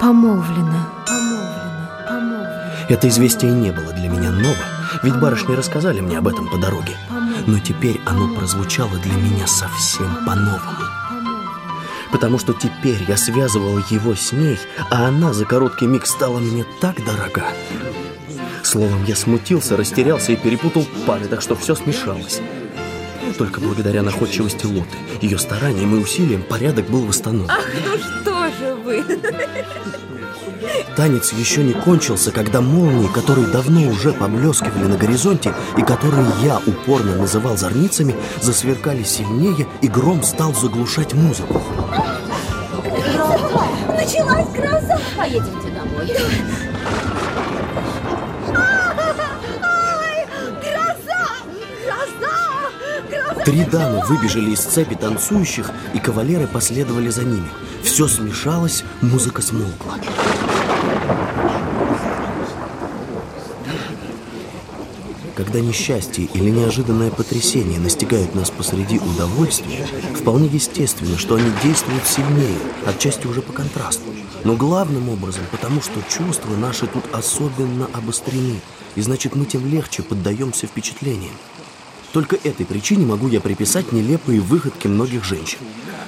Помолвлено, помолвлено, помолвлено. Это известие не было для меня ново, ведь барышни рассказали мне об этом по дороге. Но теперь оно прозвучало для меня совсем по-новому. Потому что теперь я связывал его с ней, а она за короткий миг стала мне так дорога. Словом, я смутился, растерялся и перепутал пары, так что все смешалось. Только благодаря находчивости Лоты, ее стараниям и усилиям порядок был восстановлен. Ах, ну что же вы! Танец еще не кончился, когда молнии, которые давно уже поблескивали на горизонте и которые я упорно называл зорницами, засверкали сильнее, и гром стал заглушать музыку. Началась гроза! Поедемте домой. Три дамы выбежали из цепи танцующих, и кавалеры последовали за ними. Все смешалось, музыка смолкла. Когда несчастье или неожиданное потрясение настигают нас посреди удовольствия, вполне естественно, что они действуют сильнее, отчасти уже по контрасту. Но главным образом потому, что чувства наши тут особенно обострены, и значит мы тем легче поддаемся впечатлениям. Только этой причине могу я приписать нелепые выходки многих женщин.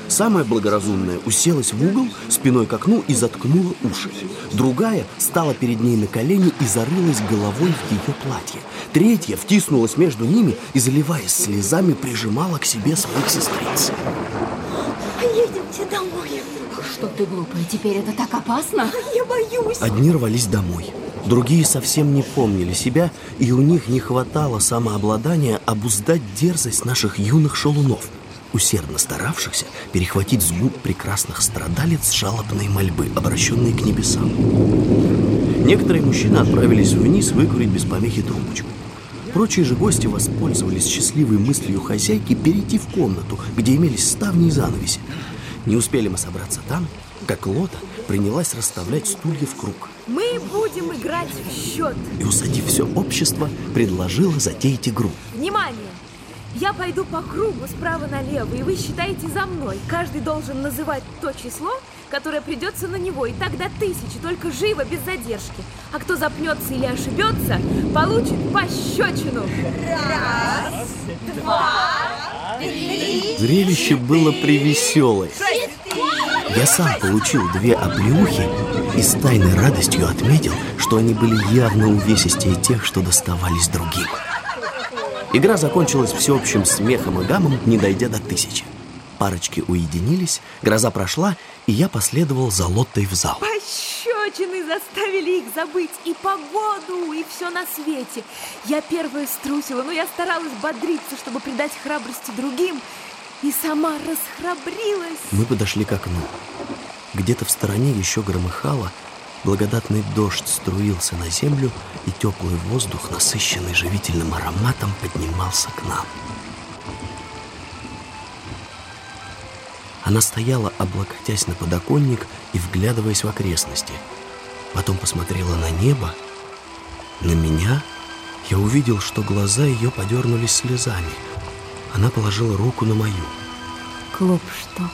Самая благоразумная уселась в угол спиной к окну и заткнула уши. Другая стала перед ней на колени и зарылась головой в ее платье. Третья втиснулась между ними и, заливаясь слезами, прижимала к себе своих сестриц. Поедемте домой. Что ты глупая, теперь это так опасно? Я боюсь. Одни рвались домой, другие совсем не помнили себя, и у них не хватало самообладания обуздать дерзость наших юных шалунов, усердно старавшихся перехватить с губ прекрасных страдалец жалобные мольбы, обращенные к небесам. Некоторые мужчины отправились вниз выкурить без помехи трубочку. Прочие же гости воспользовались счастливой мыслью хозяйки перейти в комнату, где имелись ставни и занавеси. Не успели мы собраться там, как Лота принялась расставлять стулья в круг Мы будем играть в счет. и, усадив все общество, предложила затеять игру. Внимание! Я пойду по кругу справа налево, и вы считаете за мной. Каждый должен называть то число, которое придется на него, и до тысячи, только живо, без задержки. А кто запнется или ошибется, получит пощечину. Зрелище было превеселое. Я сам получил две оплеухи и с тайной радостью отметил, что они были явно увесистее тех, что доставались другим. Игра закончилась всеобщим смехом и гамом, не дойдя до тысячи. Парочки уединились, гроза прошла, и я последовал за Лоттой в зал. Пощечины заставили их забыть и погоду, и все на свете. Я первая струсила, но я старалась бодриться, чтобы придать храбрости другим, и сама расхрабрилась. Мы подошли к окну. Где-то в стороне еще громыхало, благодатный дождь струился на землю, и теплый воздух, насыщенный живительным ароматом, поднимался к нам. Она стояла, облокотясь на подоконник и вглядываясь в окрестности. Потом посмотрела на небо, на меня. Я увидел, что глаза ее подернулись слезами. Она положила руку на мою. Клопшток,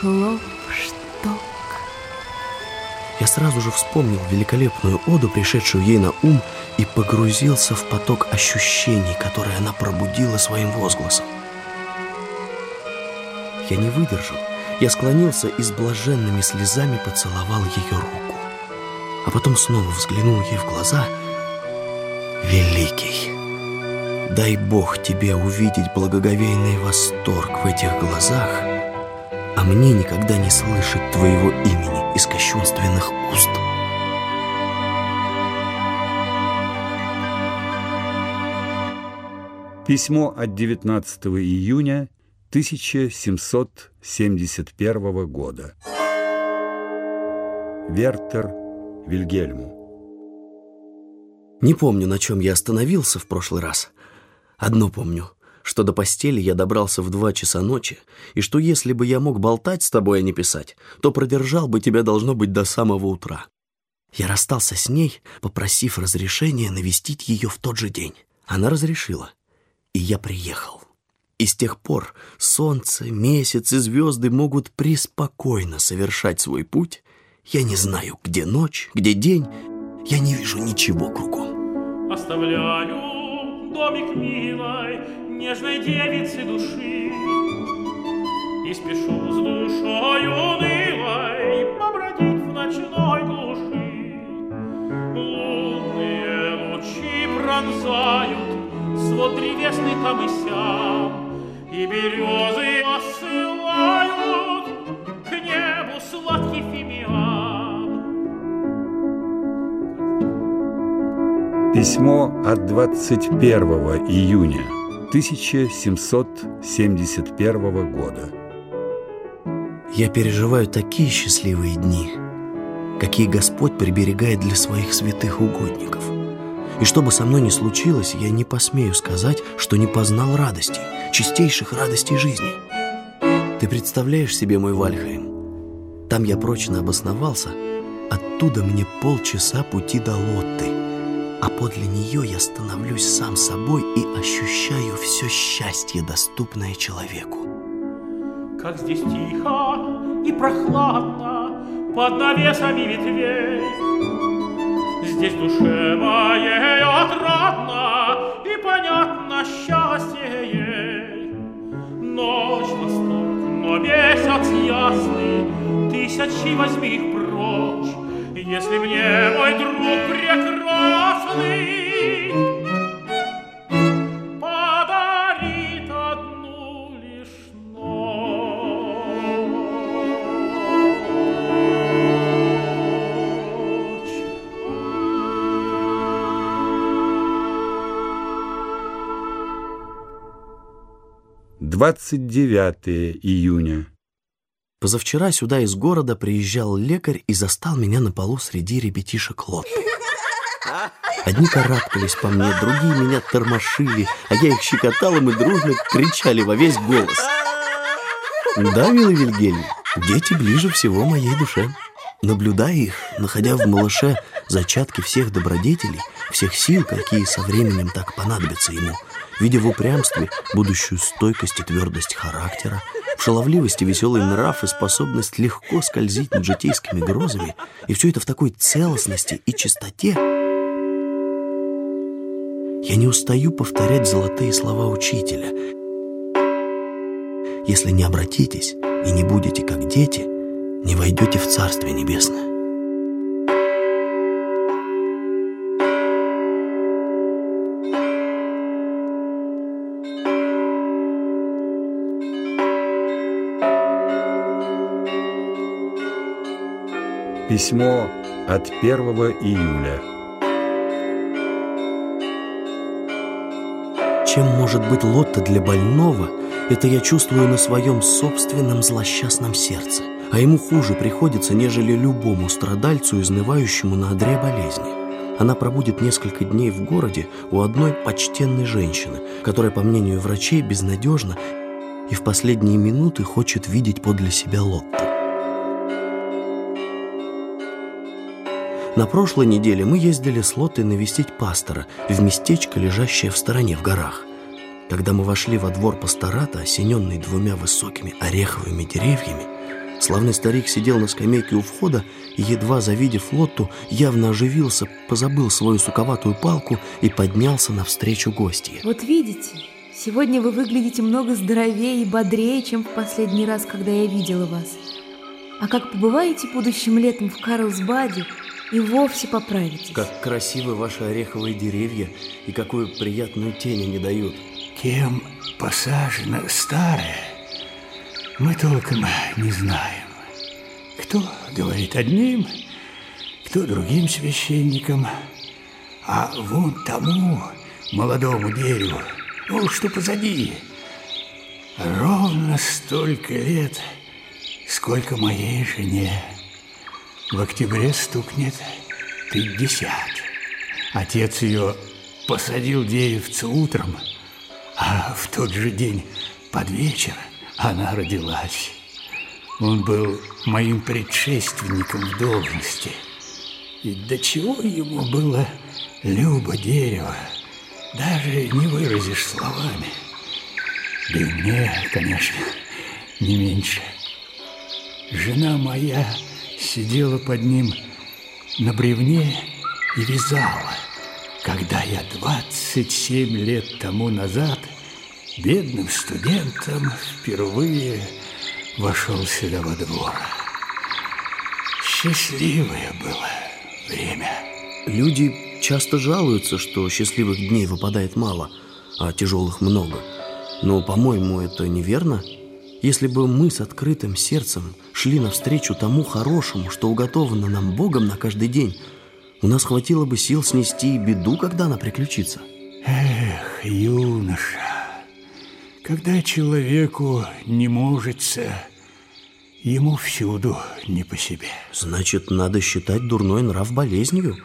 клопшток. Я сразу же вспомнил великолепную оду, пришедшую ей на ум, и погрузился в поток ощущений, которые она пробудила своим возгласом. Я не выдержал. Я склонился и с блаженными слезами поцеловал ее руку. А потом снова взглянул ей в глаза. «Великий, дай Бог тебе увидеть благоговейный восторг в этих глазах, а мне никогда не слышать твоего имени из кощунственных уст». Письмо от 19 июня 1771 года. Вертер Вильгельму. Не помню, на чем я остановился в прошлый раз. Одно помню, что до постели я добрался в два часа ночи, и что если бы я мог болтать с тобой, а не писать, то продержал бы тебя, должно быть, до самого утра. Я расстался с ней, попросив разрешения навестить ее в тот же день. Она разрешила, и я приехал. И с тех пор солнце, месяц и звезды могут преспокойно совершать свой путь, Я не знаю, где ночь, где день. Я не вижу ничего кругом. Оставляю домик милой, нежной девицы души И спешу с душой унылой побродить в ночной глуши. Лунные лучи пронзают свод древесный там и сям, И березы осылают к небу сладкий фимиам. Письмо от 21 июня 1771 года. Я переживаю такие счастливые дни, какие Господь приберегает для своих святых угодников. И что бы со мной ни случилось, я не посмею сказать, что не познал радостей, чистейших радостей жизни. Ты представляешь себе мой Вальхайм? Там я прочно обосновался, оттуда мне полчаса пути до Лотты, а подле нее я становлюсь сам собой и ощущаю все счастье, доступное человеку. Как здесь тихо и прохладно под навесами ветвей. Здесь душе моей отрадно и понятно счастье ей. Ночь восток, но месяц ясный, тысячи возьми их если мне мой друг прекрасный подарит одну лишь ночь. 29 июня. Позавчера сюда из города приезжал лекарь и застал меня на полу среди ребятишек Лотты. Одни карабкались по мне, другие меня тормошили, а я их щекотал, и мы дружно кричали во весь голос. Да, милый Вильгельм, дети ближе всего моей душе. Наблюдая их, находя в малыше зачатки всех добродетелей, всех сил, какие со временем так понадобятся ему, видя в упрямстве будущую стойкость и твердость характера, в шаловливости веселый нрав и способность легко скользить над житейскими грозами, и все это в такой целостности и чистоте, я не устаю повторять золотые слова учителя. Если не обратитесь и не будете как дети, не войдете в Царствие Небесное. Письмо от 1 июля. Чем может быть лотта для больного, это я чувствую на своем собственном злосчастном сердце. А ему хуже приходится, нежели любому страдальцу, изнывающему на одре болезни. Она пробудет несколько дней в городе у одной почтенной женщины, которая, по мнению врачей, безнадежна и в последние минуты хочет видеть подле себя Лотту. На прошлой неделе мы ездили с Лоттой навестить пастора в местечко, лежащее в стороне в горах. Когда мы вошли во двор пастората, осененный двумя высокими ореховыми деревьями, славный старик сидел на скамейке у входа и, едва завидев Лотту, явно оживился, позабыл свою суковатую палку и поднялся навстречу гостье. Вот видите, сегодня вы выглядите много здоровее и бодрее, чем в последний раз, когда я видела вас. А как побываете будущим летом в Карлсбаде, и вовсе поправитесь. Как красивы ваши ореховые деревья и какую приятную тень они дают. Кем посажено старое, мы толком не знаем. Кто говорит одним, кто другим священником, а вон тому молодому дереву, ну, что позади, ровно столько лет, сколько моей жене. В октябре стукнет пятьдесят. Отец ее посадил деревце утром, а в тот же день под вечер она родилась. Он был моим предшественником в должности. И до чего ему было любо дерево, даже не выразишь словами. Да и мне, конечно, не меньше. Жена моя сидела под ним на бревне и вязала, когда я 27 лет тому назад бедным студентом впервые вошел сюда во двор. Счастливое было время. Люди часто жалуются, что счастливых дней выпадает мало, а тяжелых много. Но, по-моему, это неверно. Если бы мы с открытым сердцем шли навстречу тому хорошему, что уготовано нам Богом на каждый день, у нас хватило бы сил снести и беду, когда она приключится. Эх, юноша, когда человеку не можется, ему всюду не по себе. Значит, надо считать дурной нрав болезнью,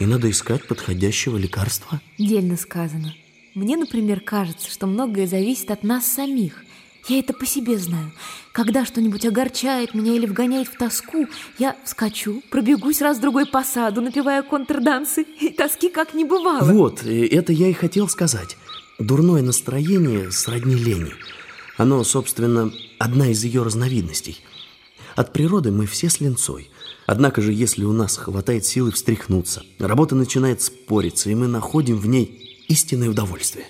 и надо искать подходящего лекарства. Дельно сказано. Мне, например, кажется, что многое зависит от нас самих. Я это по себе знаю. Когда что-нибудь огорчает меня или вгоняет в тоску, я вскочу, пробегусь раз-другой по саду, напевая контрдансы, и тоски как не бывало. Вот, это я и хотел сказать. Дурное настроение сродни лени. Оно, собственно, одна из ее разновидностей. От природы мы все с ленцой. Однако же, если у нас хватает силы встряхнуться, работа начинает спориться, и мы находим в ней истинное удовольствие.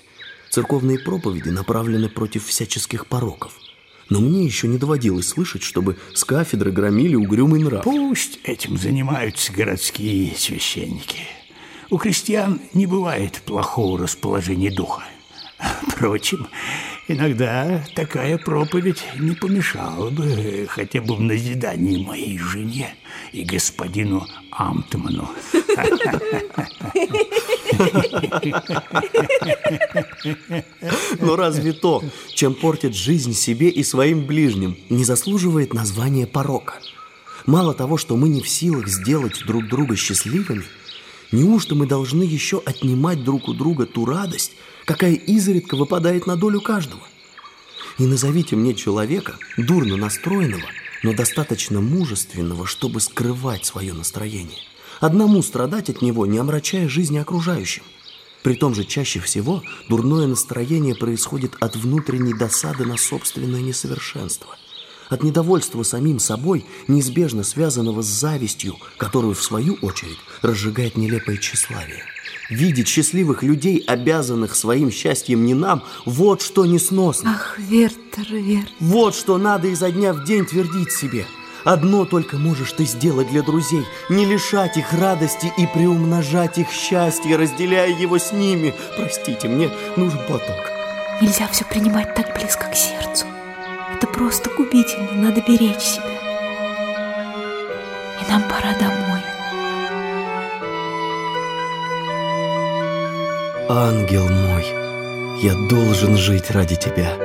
Церковные проповеди направлены против всяческих пороков. Но мне еще не доводилось слышать, чтобы с кафедры громили угрюмый нрав. Пусть этим занимаются городские священники. У крестьян не бывает плохого расположения духа. Впрочем, иногда такая проповедь не помешала бы хотя бы в назидании моей жене и господину Амтману. Но разве то, чем портит жизнь себе и своим ближним, не заслуживает названия порока? Мало того, что мы не в силах сделать друг друга счастливыми, неужто мы должны еще отнимать друг у друга ту радость, какая изредка выпадает на долю каждого? И назовите мне человека, дурно настроенного, но достаточно мужественного, чтобы скрывать свое настроение. Одному страдать от него, не омрачая жизни окружающим. При том же чаще всего дурное настроение происходит от внутренней досады на собственное несовершенство, от недовольства самим собой, неизбежно связанного с завистью, которую, в свою очередь, разжигает нелепое тщеславие. Видеть счастливых людей, обязанных своим счастьем не нам, вот что несносно. Ах, Вертер, Вертер. Вот что надо изо дня в день твердить себе. Одно только можешь ты сделать для друзей – не лишать их радости и приумножать их счастье, разделяя его с ними. Простите, мне нужен платок. Нельзя все принимать так близко к сердцу. Это просто губительно, надо беречь себя. И нам пора домой. Ангел мой, я должен жить ради тебя.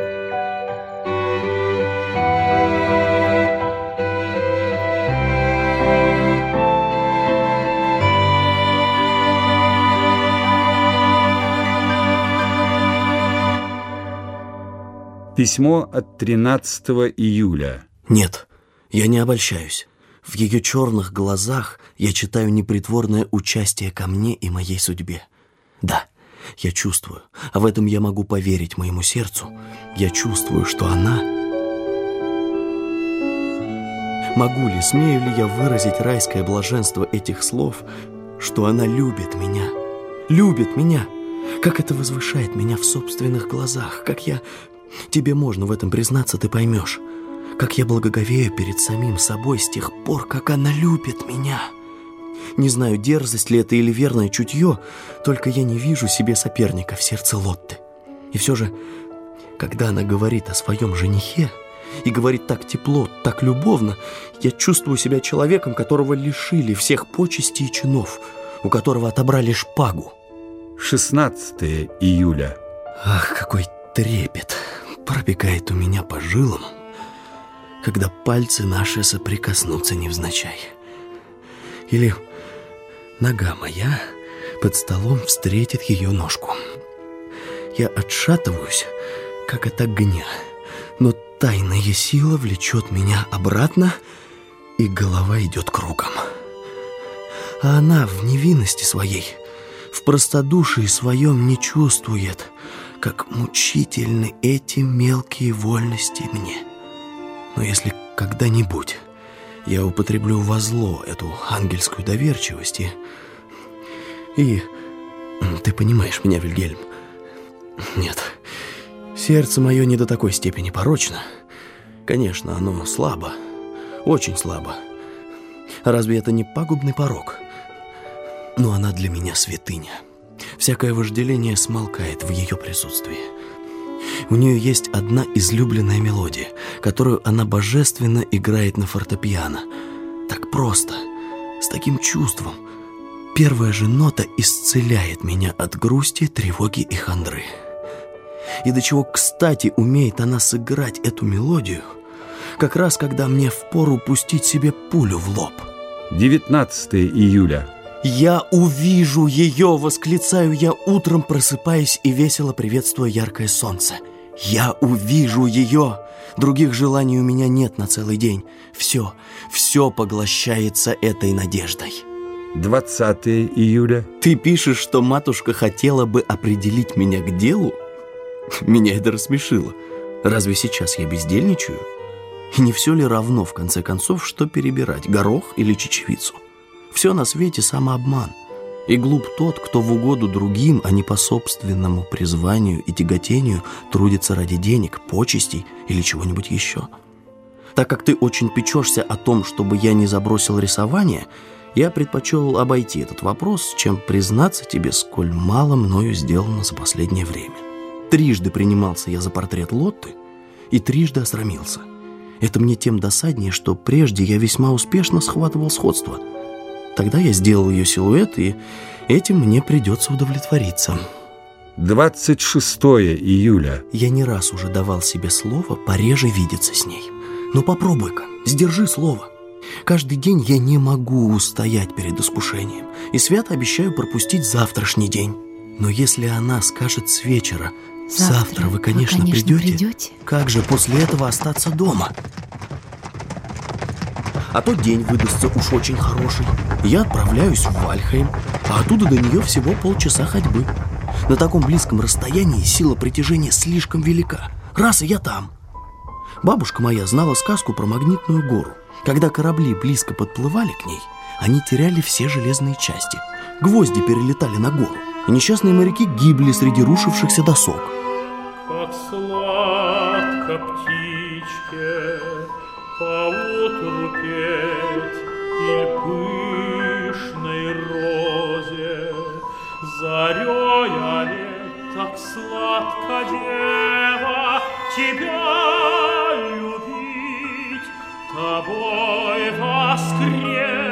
Письмо от 13 июля. Нет, я не обольщаюсь. В ее черных глазах я читаю непритворное участие ко мне и моей судьбе. Да, я чувствую, а в этом я могу поверить моему сердцу. Я чувствую, что она... Могу ли, смею ли я выразить райское блаженство этих слов, что она любит меня? Любит меня! Как это возвышает меня в собственных глазах, как я... Тебе можно в этом признаться, ты поймешь. Как я благоговею перед самим собой с тех пор, как она любит меня. Не знаю, дерзость ли это или верное чутье, только я не вижу себе соперника в сердце Лотты. И все же, когда она говорит о своем женихе, и говорит так тепло, так любовно, я чувствую себя человеком, которого лишили всех почестей и чинов, у которого отобрали шпагу. 16 июля. Ах, какой трепет пробегает у меня по жилам, когда пальцы наши соприкоснутся невзначай. Или нога моя под столом встретит ее ножку. Я отшатываюсь, как от огня, но тайная сила влечет меня обратно, и голова идет кругом. А она в невинности своей, в простодушии своем не чувствует, как мучительны эти мелкие вольности мне. Но если когда-нибудь я употреблю во зло эту ангельскую доверчивость и... И... Ты понимаешь меня, Вильгельм? Нет, сердце мое не до такой степени порочно. Конечно, оно слабо, очень слабо. Разве это не пагубный порог? Но она для меня святыня. Всякое вожделение смолкает в ее присутствии. У нее есть одна излюбленная мелодия, которую она божественно играет на фортепиано. Так просто, с таким чувством. Первая же нота исцеляет меня от грусти, тревоги и хандры. И до чего, кстати, умеет она сыграть эту мелодию, как раз когда мне впору пустить себе пулю в лоб. 19 июля. «Я увижу ее!» — восклицаю я утром, просыпаясь и весело приветствуя яркое солнце. «Я увижу ее!» Других желаний у меня нет на целый день. Все, все поглощается этой надеждой. 20 июля. Ты пишешь, что матушка хотела бы определить меня к делу? Меня это рассмешило. Разве сейчас я бездельничаю? И не все ли равно, в конце концов, что перебирать, горох или чечевицу? Все на свете самообман. И глуп тот, кто в угоду другим, а не по собственному призванию и тяготению трудится ради денег, почестей или чего-нибудь еще. Так как ты очень печешься о том, чтобы я не забросил рисование, я предпочел обойти этот вопрос, чем признаться тебе, сколь мало мною сделано за последнее время. Трижды принимался я за портрет Лотты и трижды осрамился. Это мне тем досаднее, что прежде я весьма успешно схватывал сходство – Тогда я сделал ее силуэт, и этим мне придется удовлетвориться. 26 июля. Я не раз уже давал себе слово пореже видеться с ней. Но попробуй-ка, сдержи слово. Каждый день я не могу устоять перед искушением и свято обещаю пропустить завтрашний день. Но если она скажет с вечера «Завтра, Завтра вы, конечно, вы, конечно придете, придете, как же после этого остаться дома?» А то день выдастся уж очень хороший. Я отправляюсь в Вальхейм, а оттуда до нее всего полчаса ходьбы. На таком близком расстоянии сила притяжения слишком велика. Раз и я там. Бабушка моя знала сказку про магнитную гору. Когда корабли близко подплывали к ней, они теряли все железные части. Гвозди перелетали на гору, и несчастные моряки гибли среди рушившихся досок. Как сладко птичке поутру петь и пышной розе. Зарей олеть так сладко дева тебя любить? Тобой воскреснуть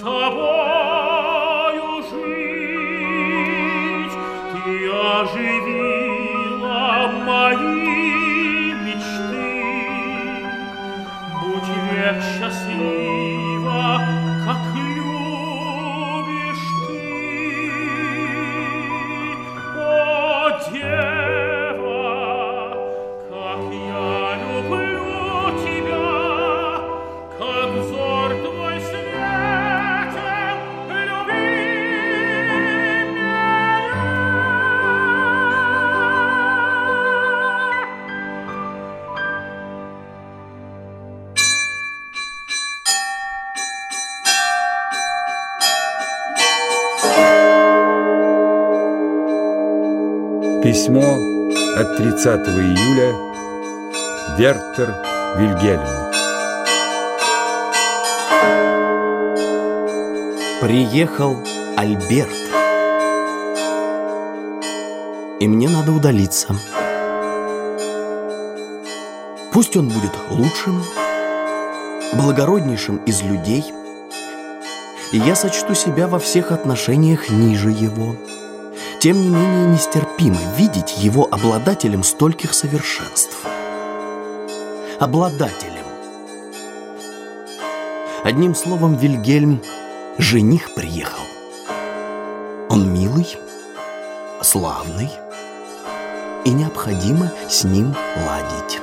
тобою жить. Ты оживила Письмо от 30 июля. Вертер Вильгельм. Приехал Альберт. И мне надо удалиться. Пусть он будет лучшим, благороднейшим из людей, и я сочту себя во всех отношениях ниже его. Тем не менее нестерпимо видеть его обладателем стольких совершенств. Обладателем. Одним словом, Вильгельм жених приехал. Он милый, славный, и необходимо с ним ладить.